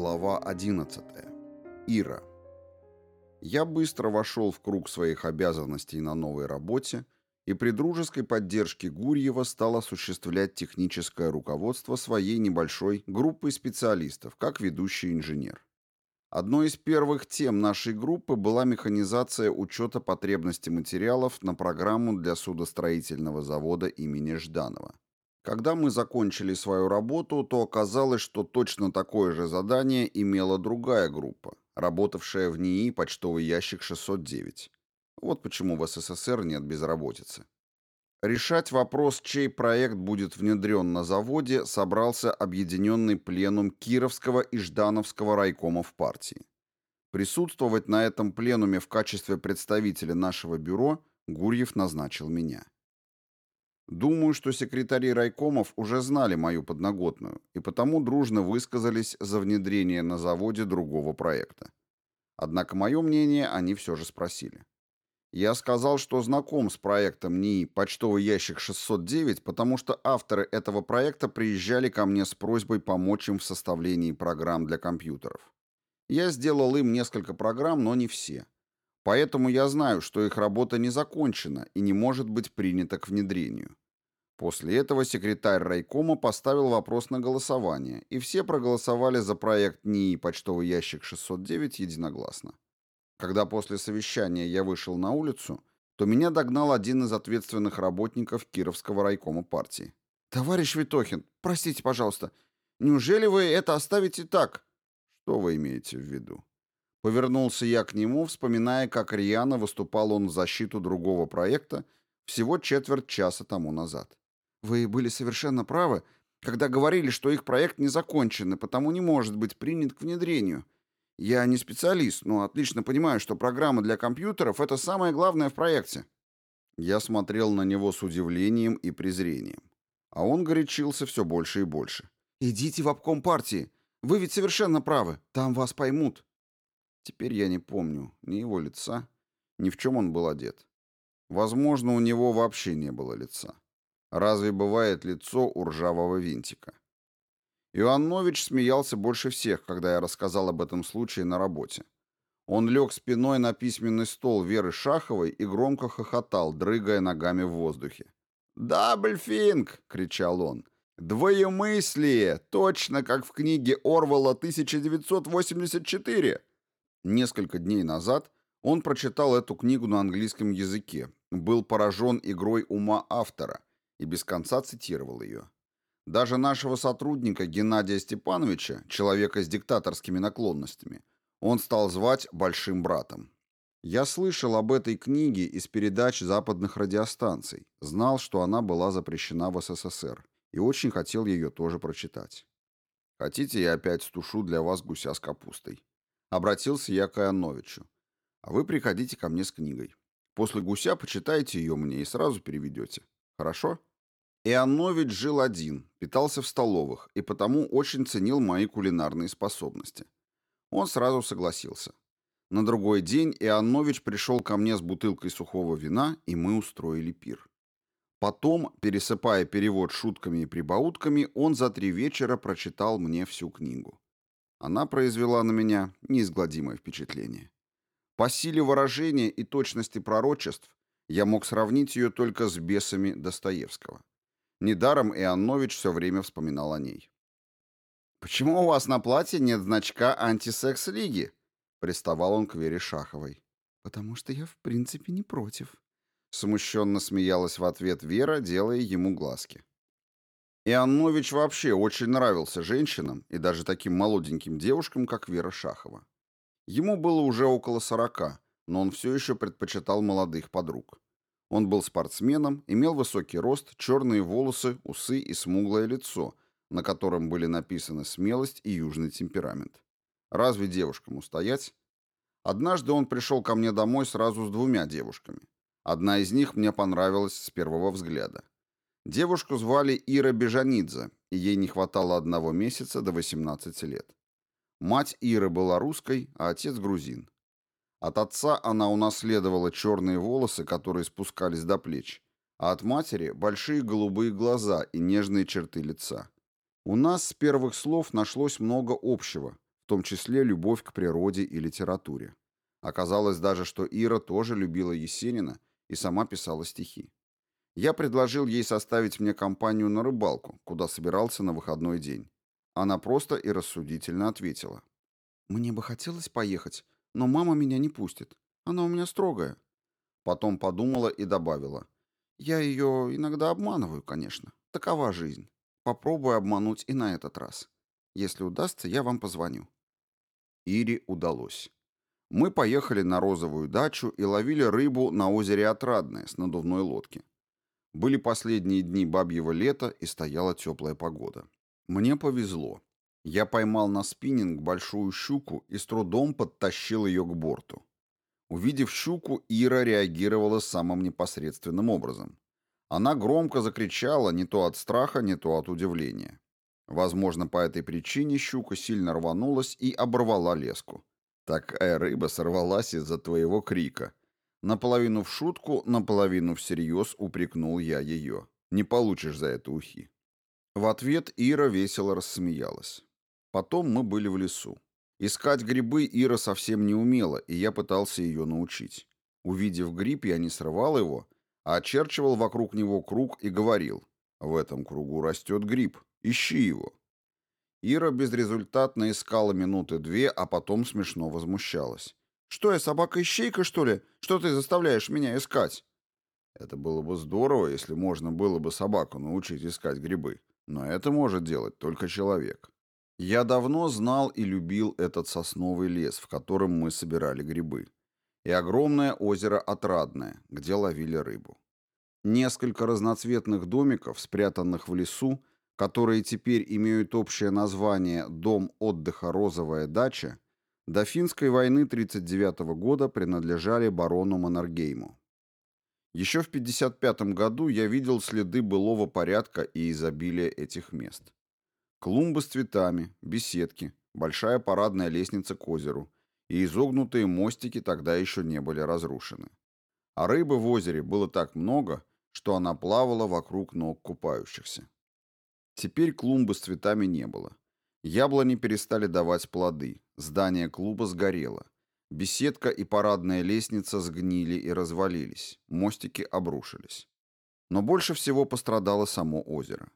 Глава 11. Ира. Я быстро вошел в круг своих обязанностей на новой работе и при дружеской поддержке Гурьева стал осуществлять техническое руководство своей небольшой группой специалистов, как ведущий инженер. Одной из первых тем нашей группы была механизация учета потребностей материалов на программу для судостроительного завода имени Жданова. Когда мы закончили свою работу, то оказалось, что точно такое же задание имела другая группа, работавшая в НИИ почтовый ящик 609. Вот почему в СССР нет безработицы. Решать вопрос, чей проект будет внедрен на заводе, собрался объединенный пленум Кировского и Ждановского райкомов партии. Присутствовать на этом пленуме в качестве представителя нашего бюро Гурьев назначил меня. Думаю, что секретари райкомов уже знали мою подноготную и потому дружно высказались за внедрение на заводе другого проекта. Однако мое мнение они все же спросили. Я сказал, что знаком с проектом НИИ «Почтовый ящик 609», потому что авторы этого проекта приезжали ко мне с просьбой помочь им в составлении программ для компьютеров. Я сделал им несколько программ, но не все. Поэтому я знаю, что их работа не закончена и не может быть принята к внедрению. После этого секретарь райкома поставил вопрос на голосование, и все проголосовали за проект НИИ «Почтовый ящик 609» единогласно. Когда после совещания я вышел на улицу, то меня догнал один из ответственных работников Кировского райкома партии. «Товарищ Витохин, простите, пожалуйста, неужели вы это оставите так?» «Что вы имеете в виду?» Повернулся я к нему, вспоминая, как рьяно выступал он в защиту другого проекта всего четверть часа тому назад. Вы были совершенно правы, когда говорили, что их проект не закончен и потому не может быть принят к внедрению. Я не специалист, но отлично понимаю, что программа для компьютеров — это самое главное в проекте. Я смотрел на него с удивлением и презрением. А он горячился все больше и больше. «Идите в обком партии. Вы ведь совершенно правы. Там вас поймут». Теперь я не помню ни его лица, ни в чем он был одет. Возможно, у него вообще не было лица. Разве бывает лицо у ржавого винтика? Иоаннович смеялся больше всех, когда я рассказал об этом случае на работе. Он лег спиной на письменный стол Веры Шаховой и громко хохотал, дрыгая ногами в воздухе. «Дабльфинг!» — кричал он. «Двоемыслие! Точно как в книге Орвала 1984!» Несколько дней назад он прочитал эту книгу на английском языке, был поражен игрой ума автора — и без конца цитировал ее. Даже нашего сотрудника Геннадия Степановича, человека с диктаторскими наклонностями, он стал звать «большим братом». Я слышал об этой книге из передач западных радиостанций, знал, что она была запрещена в СССР, и очень хотел ее тоже прочитать. «Хотите, я опять стушу для вас гуся с капустой?» Обратился я к Иоанновичу. «А вы приходите ко мне с книгой. После гуся почитайте ее мне и сразу переведете. Хорошо?» Иоаннович жил один, питался в столовых и потому очень ценил мои кулинарные способности. Он сразу согласился. На другой день Иоаннович пришел ко мне с бутылкой сухого вина, и мы устроили пир. Потом, пересыпая перевод шутками и прибаутками, он за три вечера прочитал мне всю книгу. Она произвела на меня неизгладимое впечатление. По силе выражения и точности пророчеств я мог сравнить ее только с бесами Достоевского. Недаром Иоаннович все время вспоминал о ней. «Почему у вас на платье нет значка антисекс-лиги?» — приставал он к Вере Шаховой. «Потому что я в принципе не против», — смущенно смеялась в ответ Вера, делая ему глазки. Иоаннович вообще очень нравился женщинам и даже таким молоденьким девушкам, как Вера Шахова. Ему было уже около сорока, но он все еще предпочитал молодых подруг. Он был спортсменом, имел высокий рост, черные волосы, усы и смуглое лицо, на котором были написаны смелость и южный темперамент. Разве девушкам устоять? Однажды он пришел ко мне домой сразу с двумя девушками. Одна из них мне понравилась с первого взгляда. Девушку звали Ира Бежанидзе, и ей не хватало одного месяца до 18 лет. Мать Иры была русской, а отец грузин. От отца она унаследовала черные волосы, которые спускались до плеч, а от матери большие голубые глаза и нежные черты лица. У нас с первых слов нашлось много общего, в том числе любовь к природе и литературе. Оказалось даже, что Ира тоже любила Есенина и сама писала стихи. Я предложил ей составить мне компанию на рыбалку, куда собирался на выходной день. Она просто и рассудительно ответила. «Мне бы хотелось поехать, но мама меня не пустит. Она у меня строгая». Потом подумала и добавила. «Я ее иногда обманываю, конечно. Такова жизнь. Попробую обмануть и на этот раз. Если удастся, я вам позвоню». Ире удалось. Мы поехали на розовую дачу и ловили рыбу на озере Отрадное с надувной лодки. Были последние дни бабьего лета и стояла теплая погода. Мне повезло. Я поймал на спиннинг большую щуку и с трудом подтащил ее к борту. Увидев щуку, Ира реагировала самым непосредственным образом. Она громко закричала не то от страха, не то от удивления. Возможно, по этой причине щука сильно рванулась и оборвала леску. Такая рыба сорвалась из-за твоего крика. Наполовину в шутку, наполовину всерьез упрекнул я ее. Не получишь за это ухи. В ответ Ира весело рассмеялась. Потом мы были в лесу. Искать грибы Ира совсем не умела, и я пытался ее научить. Увидев гриб, я не срывал его, а очерчивал вокруг него круг и говорил, «В этом кругу растет гриб, ищи его». Ира безрезультатно искала минуты две, а потом смешно возмущалась. «Что я, собака-ищейка, что ли? Что ты заставляешь меня искать?» Это было бы здорово, если можно было бы собаку научить искать грибы. Но это может делать только человек. Я давно знал и любил этот сосновый лес, в котором мы собирали грибы. И огромное озеро Отрадное, где ловили рыбу. Несколько разноцветных домиков, спрятанных в лесу, которые теперь имеют общее название «Дом отдыха Розовая дача», до финской войны 1939 года принадлежали барону Маннергейму. Еще в 1955 году я видел следы былого порядка и изобилия этих мест. Клумбы с цветами, беседки, большая парадная лестница к озеру и изогнутые мостики тогда еще не были разрушены. А рыбы в озере было так много, что она плавала вокруг ног купающихся. Теперь клумбы с цветами не было. Яблони перестали давать плоды, здание клуба сгорело. Беседка и парадная лестница сгнили и развалились, мостики обрушились. Но больше всего пострадало само озеро.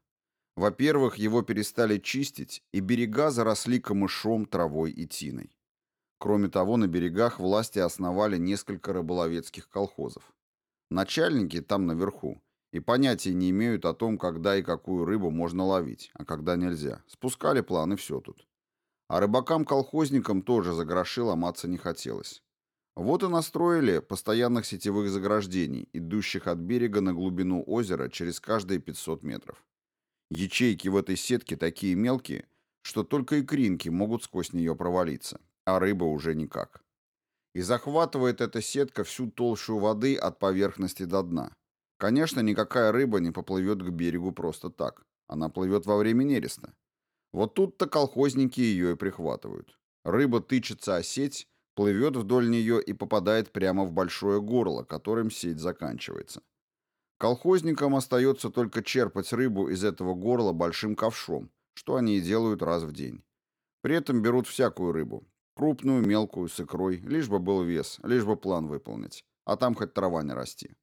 Во-первых, его перестали чистить, и берега заросли камышом, травой и тиной. Кроме того, на берегах власти основали несколько рыболовецких колхозов. Начальники там наверху и понятия не имеют о том, когда и какую рыбу можно ловить, а когда нельзя. Спускали планы, все тут. А рыбакам-колхозникам тоже за гроши ломаться не хотелось. Вот и настроили постоянных сетевых заграждений, идущих от берега на глубину озера через каждые 500 метров. Ячейки в этой сетке такие мелкие, что только икринки могут сквозь нее провалиться, а рыба уже никак. И захватывает эта сетка всю толщу воды от поверхности до дна. Конечно, никакая рыба не поплывет к берегу просто так. Она плывет во время нереста. Вот тут-то колхозники ее и прихватывают. Рыба тычется о сеть, плывет вдоль нее и попадает прямо в большое горло, которым сеть заканчивается. Колхозникам остается только черпать рыбу из этого горла большим ковшом, что они и делают раз в день. При этом берут всякую рыбу. Крупную, мелкую, с икрой, лишь бы был вес, лишь бы план выполнить. А там хоть трава не расти.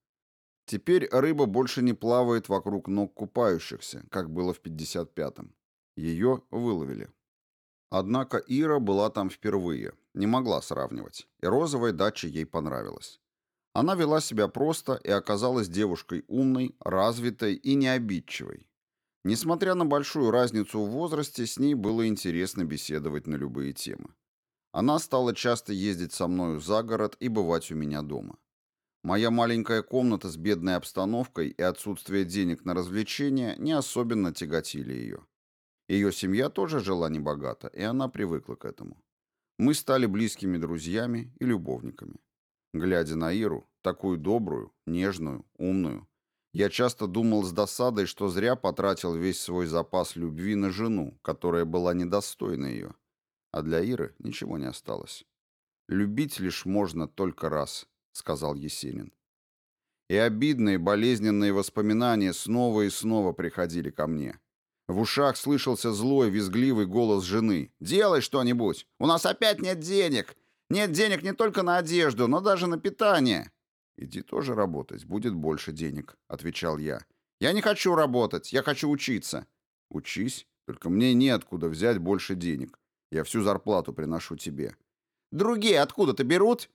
Теперь рыба больше не плавает вокруг ног купающихся, как было в 55-м. Ее выловили. Однако Ира была там впервые, не могла сравнивать, и розовая дача ей понравилась. Она вела себя просто и оказалась девушкой умной, развитой и необидчивой. Несмотря на большую разницу в возрасте, с ней было интересно беседовать на любые темы. Она стала часто ездить со мною за город и бывать у меня дома. Моя маленькая комната с бедной обстановкой и отсутствие денег на развлечения не особенно тяготили ее. Ее семья тоже жила небогато, и она привыкла к этому. Мы стали близкими друзьями и любовниками. Глядя на Иру, такую добрую, нежную, умную, я часто думал с досадой, что зря потратил весь свой запас любви на жену, которая была недостойна ее. А для Иры ничего не осталось. Любить лишь можно только раз, — сказал Есенин. И обидные, болезненные воспоминания снова и снова приходили ко мне. В ушах слышался злой, визгливый голос жены. «Делай что-нибудь! У нас опять нет денег! Нет денег не только на одежду, но даже на питание!» «Иди тоже работать, будет больше денег», — отвечал я. «Я не хочу работать, я хочу учиться». «Учись, только мне неоткуда взять больше денег. Я всю зарплату приношу тебе». «Другие откуда-то берут?»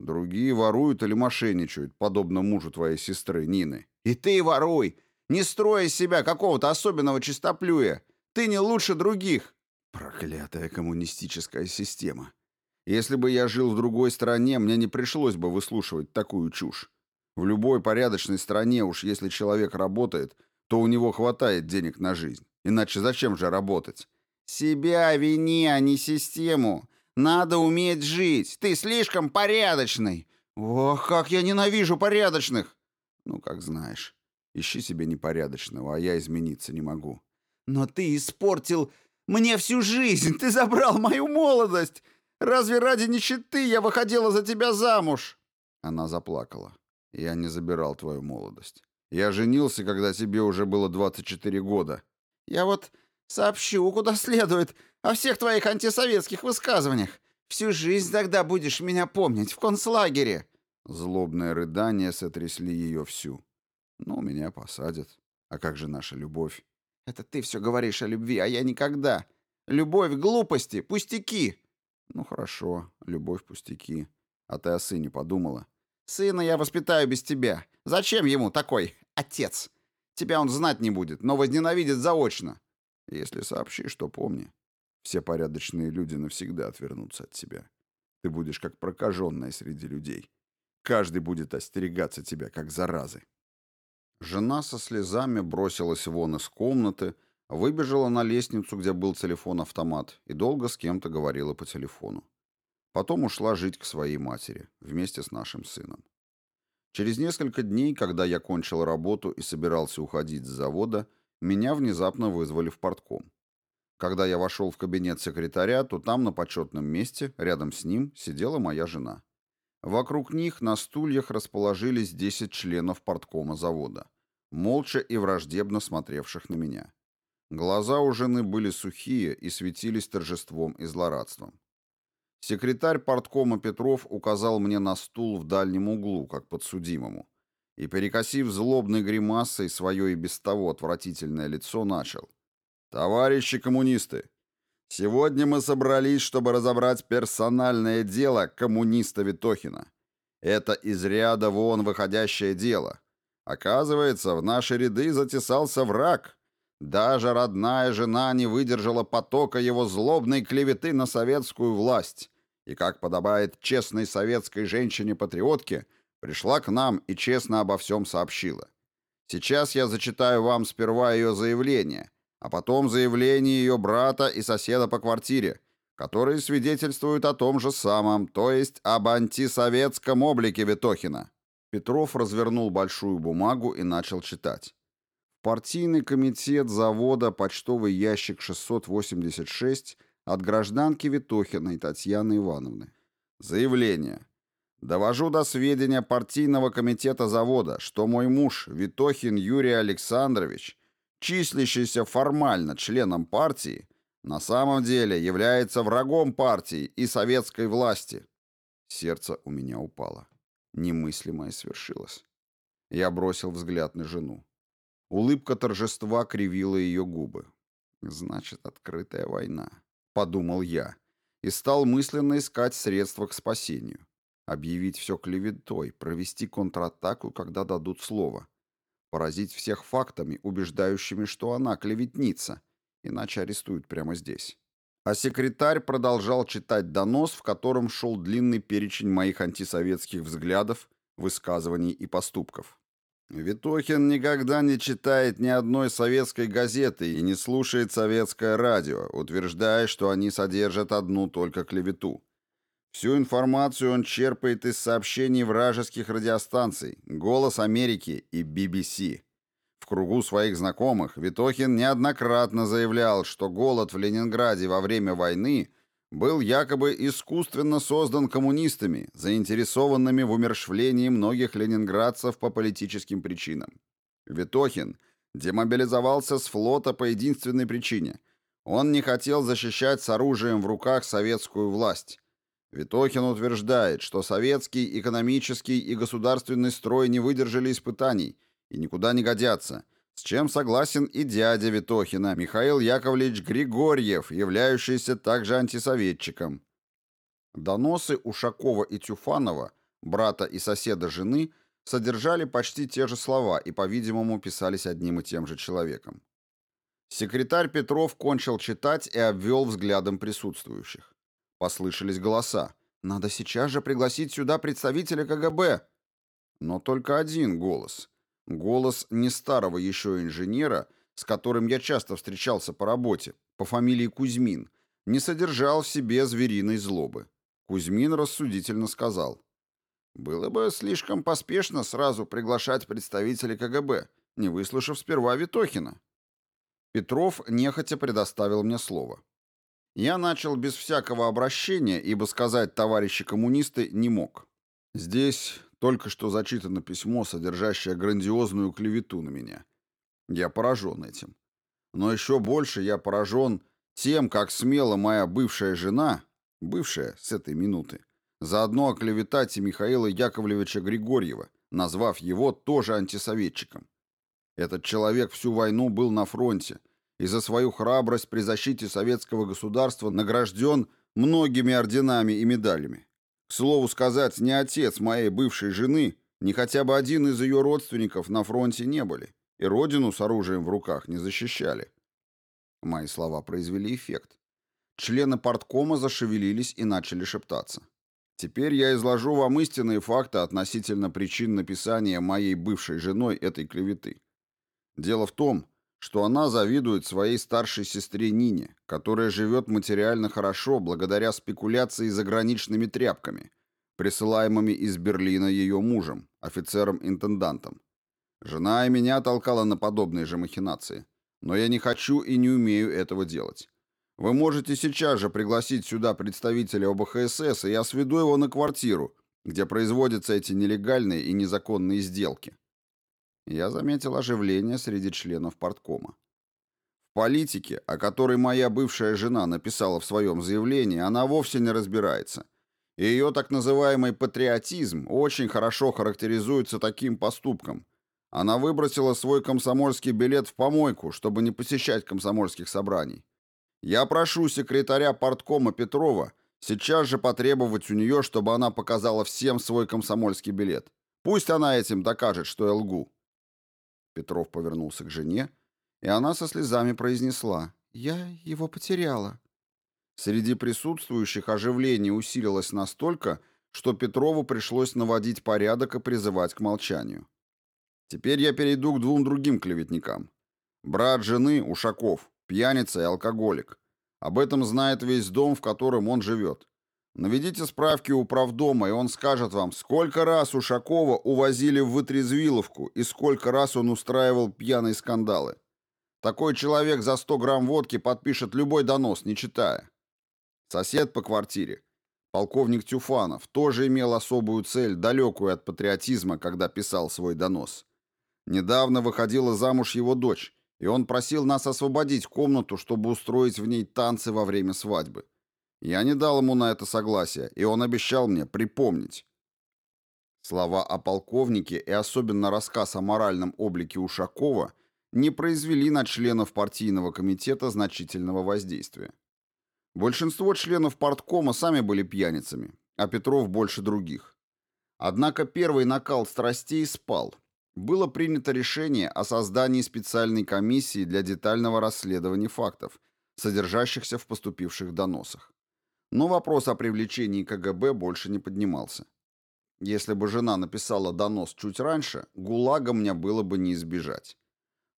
«Другие воруют или мошенничают, подобно мужу твоей сестры Нины». «И ты воруй! Не строй из себя какого-то особенного чистоплюя! Ты не лучше других!» Проклятая коммунистическая система. Если бы я жил в другой стране, мне не пришлось бы выслушивать такую чушь. В любой порядочной стране уж если человек работает, то у него хватает денег на жизнь. Иначе зачем же работать? Себя вини, а не систему. Надо уметь жить. Ты слишком порядочный. Ох, как я ненавижу порядочных. Ну, как знаешь. Ищи себе непорядочного, а я измениться не могу. Но ты испортил мне всю жизнь. Ты забрал мою молодость. Разве ради нищеты я выходила за тебя замуж?» Она заплакала. «Я не забирал твою молодость. Я женился, когда тебе уже было 24 года». «Я вот сообщу, куда следует, о всех твоих антисоветских высказываниях. Всю жизнь тогда будешь меня помнить в концлагере». Злобное рыдание сотрясли ее всю. «Ну, меня посадят. А как же наша любовь?» «Это ты все говоришь о любви, а я никогда. Любовь — глупости, пустяки. Ну хорошо, любовь пустяки. А ты о сыне подумала? Сына я воспитаю без тебя. Зачем ему такой отец? Тебя он знать не будет, но возненавидит заочно. Если сообщишь, то помни. Все порядочные люди навсегда отвернутся от тебя. Ты будешь как прокаженная среди людей. Каждый будет остерегаться тебя, как заразы. Жена со слезами бросилась вон из комнаты, Выбежала на лестницу, где был телефон-автомат, и долго с кем-то говорила по телефону. Потом ушла жить к своей матери, вместе с нашим сыном. Через несколько дней, когда я кончил работу и собирался уходить с завода, меня внезапно вызвали в портком. Когда я вошел в кабинет секретаря, то там на почетном месте, рядом с ним, сидела моя жена. Вокруг них на стульях расположились 10 членов порткома завода, молча и враждебно смотревших на меня. Глаза у жены были сухие и светились торжеством и злорадством. Секретарь порткома Петров указал мне на стул в дальнем углу, как подсудимому, и, перекосив злобной гримасой свое и без того отвратительное лицо, начал. «Товарищи коммунисты, сегодня мы собрались, чтобы разобрать персональное дело коммуниста Витохина. Это из ряда вон выходящее дело. Оказывается, в наши ряды затесался враг» Даже родная жена не выдержала потока его злобной клеветы на советскую власть и, как подобает честной советской женщине-патриотке, пришла к нам и честно обо всем сообщила. Сейчас я зачитаю вам сперва ее заявление, а потом заявление ее брата и соседа по квартире, которые свидетельствуют о том же самом, то есть об антисоветском облике Витохина. Петров развернул большую бумагу и начал читать. Партийный комитет завода «Почтовый ящик 686» от гражданки Витохиной Татьяны Ивановны. Заявление. Довожу до сведения партийного комитета завода, что мой муж Витохин Юрий Александрович, числящийся формально членом партии, на самом деле является врагом партии и советской власти. Сердце у меня упало. Немыслимое свершилось. Я бросил взгляд на жену. Улыбка торжества кривила ее губы. «Значит, открытая война», — подумал я, и стал мысленно искать средства к спасению. Объявить все клеветой, провести контратаку, когда дадут слово. Поразить всех фактами, убеждающими, что она клеветница, иначе арестуют прямо здесь. А секретарь продолжал читать донос, в котором шел длинный перечень моих антисоветских взглядов, высказываний и поступков. Витохин никогда не читает ни одной советской газеты и не слушает советское радио, утверждая, что они содержат одну только клевету. Всю информацию он черпает из сообщений вражеских радиостанций «Голос Америки» и BBC. В кругу своих знакомых Витохин неоднократно заявлял, что голод в Ленинграде во время войны – был якобы искусственно создан коммунистами, заинтересованными в умершвлении многих ленинградцев по политическим причинам. Витохин Демобилизовался с флота по единственной причине. Он не хотел защищать с оружием в руках советскую власть. Витохин утверждает, что советский экономический и государственный строй не выдержали испытаний и никуда не годятся, с чем согласен и дядя Витохина, Михаил Яковлевич Григорьев, являющийся также антисоветчиком. Доносы Ушакова и Тюфанова, брата и соседа жены, содержали почти те же слова и, по-видимому, писались одним и тем же человеком. Секретарь Петров кончил читать и обвел взглядом присутствующих. Послышались голоса. «Надо сейчас же пригласить сюда представителя КГБ!» Но только один голос. Голос не старого еще инженера, с которым я часто встречался по работе, по фамилии Кузьмин, не содержал в себе звериной злобы. Кузьмин рассудительно сказал. «Было бы слишком поспешно сразу приглашать представителей КГБ, не выслушав сперва Витохина». Петров нехотя предоставил мне слово. Я начал без всякого обращения, ибо сказать товарищи коммунисты не мог. Здесь только что зачитано письмо, содержащее грандиозную клевету на меня. Я поражен этим. Но еще больше я поражен тем, как смело моя бывшая жена, бывшая с этой минуты, заодно оклеветать и Михаила Яковлевича Григорьева, назвав его тоже антисоветчиком. Этот человек всю войну был на фронте – и за свою храбрость при защите советского государства награжден многими орденами и медалями. К слову сказать, ни отец моей бывшей жены, ни хотя бы один из ее родственников на фронте не были, и родину с оружием в руках не защищали. Мои слова произвели эффект. Члены парткома зашевелились и начали шептаться. Теперь я изложу вам истинные факты относительно причин написания моей бывшей женой этой клеветы. Дело в том, что она завидует своей старшей сестре Нине, которая живет материально хорошо благодаря спекуляции заграничными тряпками, присылаемыми из Берлина ее мужем, офицером-интендантом. Жена и меня толкала на подобные же махинации, но я не хочу и не умею этого делать. Вы можете сейчас же пригласить сюда представителя ОБХСС, и я сведу его на квартиру, где производятся эти нелегальные и незаконные сделки. Я заметил оживление среди членов парткома. В политике, о которой моя бывшая жена написала в своем заявлении, она вовсе не разбирается. И ее так называемый патриотизм очень хорошо характеризуется таким поступком. Она выбросила свой комсомольский билет в помойку, чтобы не посещать комсомольских собраний. Я прошу секретаря парткома Петрова сейчас же потребовать у нее, чтобы она показала всем свой комсомольский билет. Пусть она этим докажет, что я лгу. Петров повернулся к жене, и она со слезами произнесла «Я его потеряла». Среди присутствующих оживление усилилось настолько, что Петрову пришлось наводить порядок и призывать к молчанию. Теперь я перейду к двум другим клеветникам. Брат жены Ушаков, пьяница и алкоголик. Об этом знает весь дом, в котором он живет. Наведите справки у правдома, и он скажет вам, сколько раз Ушакова увозили в вытрезвиловку и сколько раз он устраивал пьяные скандалы. Такой человек за 100 грамм водки подпишет любой донос, не читая. Сосед по квартире, полковник Тюфанов, тоже имел особую цель, далекую от патриотизма, когда писал свой донос. Недавно выходила замуж его дочь, и он просил нас освободить комнату, чтобы устроить в ней танцы во время свадьбы. Я не дал ему на это согласия, и он обещал мне припомнить. Слова о полковнике и особенно рассказ о моральном облике Ушакова не произвели на членов партийного комитета значительного воздействия. Большинство членов парткома сами были пьяницами, а Петров больше других. Однако первый накал страстей спал. Было принято решение о создании специальной комиссии для детального расследования фактов, содержащихся в поступивших доносах. Но вопрос о привлечении КГБ больше не поднимался. Если бы жена написала донос чуть раньше, ГУЛАГа мне было бы не избежать.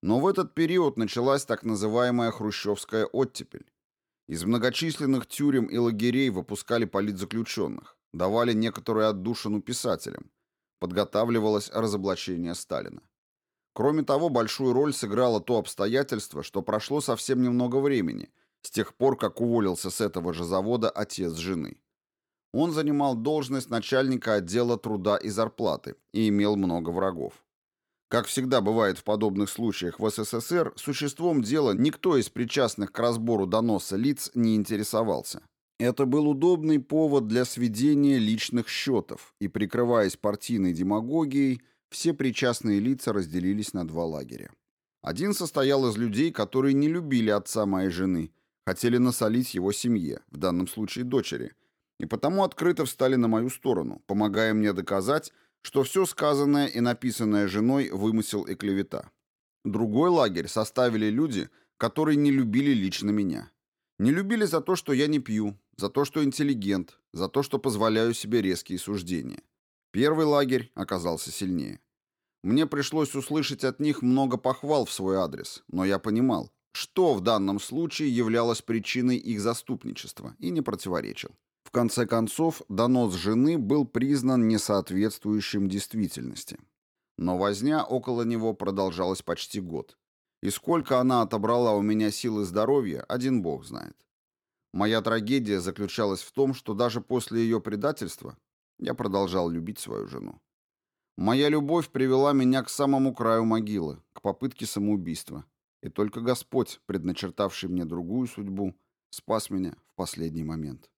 Но в этот период началась так называемая хрущевская оттепель. Из многочисленных тюрем и лагерей выпускали политзаключенных, давали некоторую отдушину писателям. Подготавливалось разоблачение Сталина. Кроме того, большую роль сыграло то обстоятельство, что прошло совсем немного времени – с тех пор, как уволился с этого же завода отец жены. Он занимал должность начальника отдела труда и зарплаты и имел много врагов. Как всегда бывает в подобных случаях в СССР, существом дела никто из причастных к разбору доноса лиц не интересовался. Это был удобный повод для сведения личных счетов, и, прикрываясь партийной демагогией, все причастные лица разделились на два лагеря. Один состоял из людей, которые не любили отца моей жены, хотели насолить его семье, в данном случае дочери, и потому открыто встали на мою сторону, помогая мне доказать, что все сказанное и написанное женой вымысел и клевета. Другой лагерь составили люди, которые не любили лично меня. Не любили за то, что я не пью, за то, что интеллигент, за то, что позволяю себе резкие суждения. Первый лагерь оказался сильнее. Мне пришлось услышать от них много похвал в свой адрес, но я понимал, что в данном случае являлось причиной их заступничества, и не противоречил. В конце концов, донос жены был признан несоответствующим действительности. Но возня около него продолжалась почти год. И сколько она отобрала у меня силы здоровья, один бог знает. Моя трагедия заключалась в том, что даже после ее предательства я продолжал любить свою жену. Моя любовь привела меня к самому краю могилы, к попытке самоубийства. И только Господь, предначертавший мне другую судьбу, спас меня в последний момент.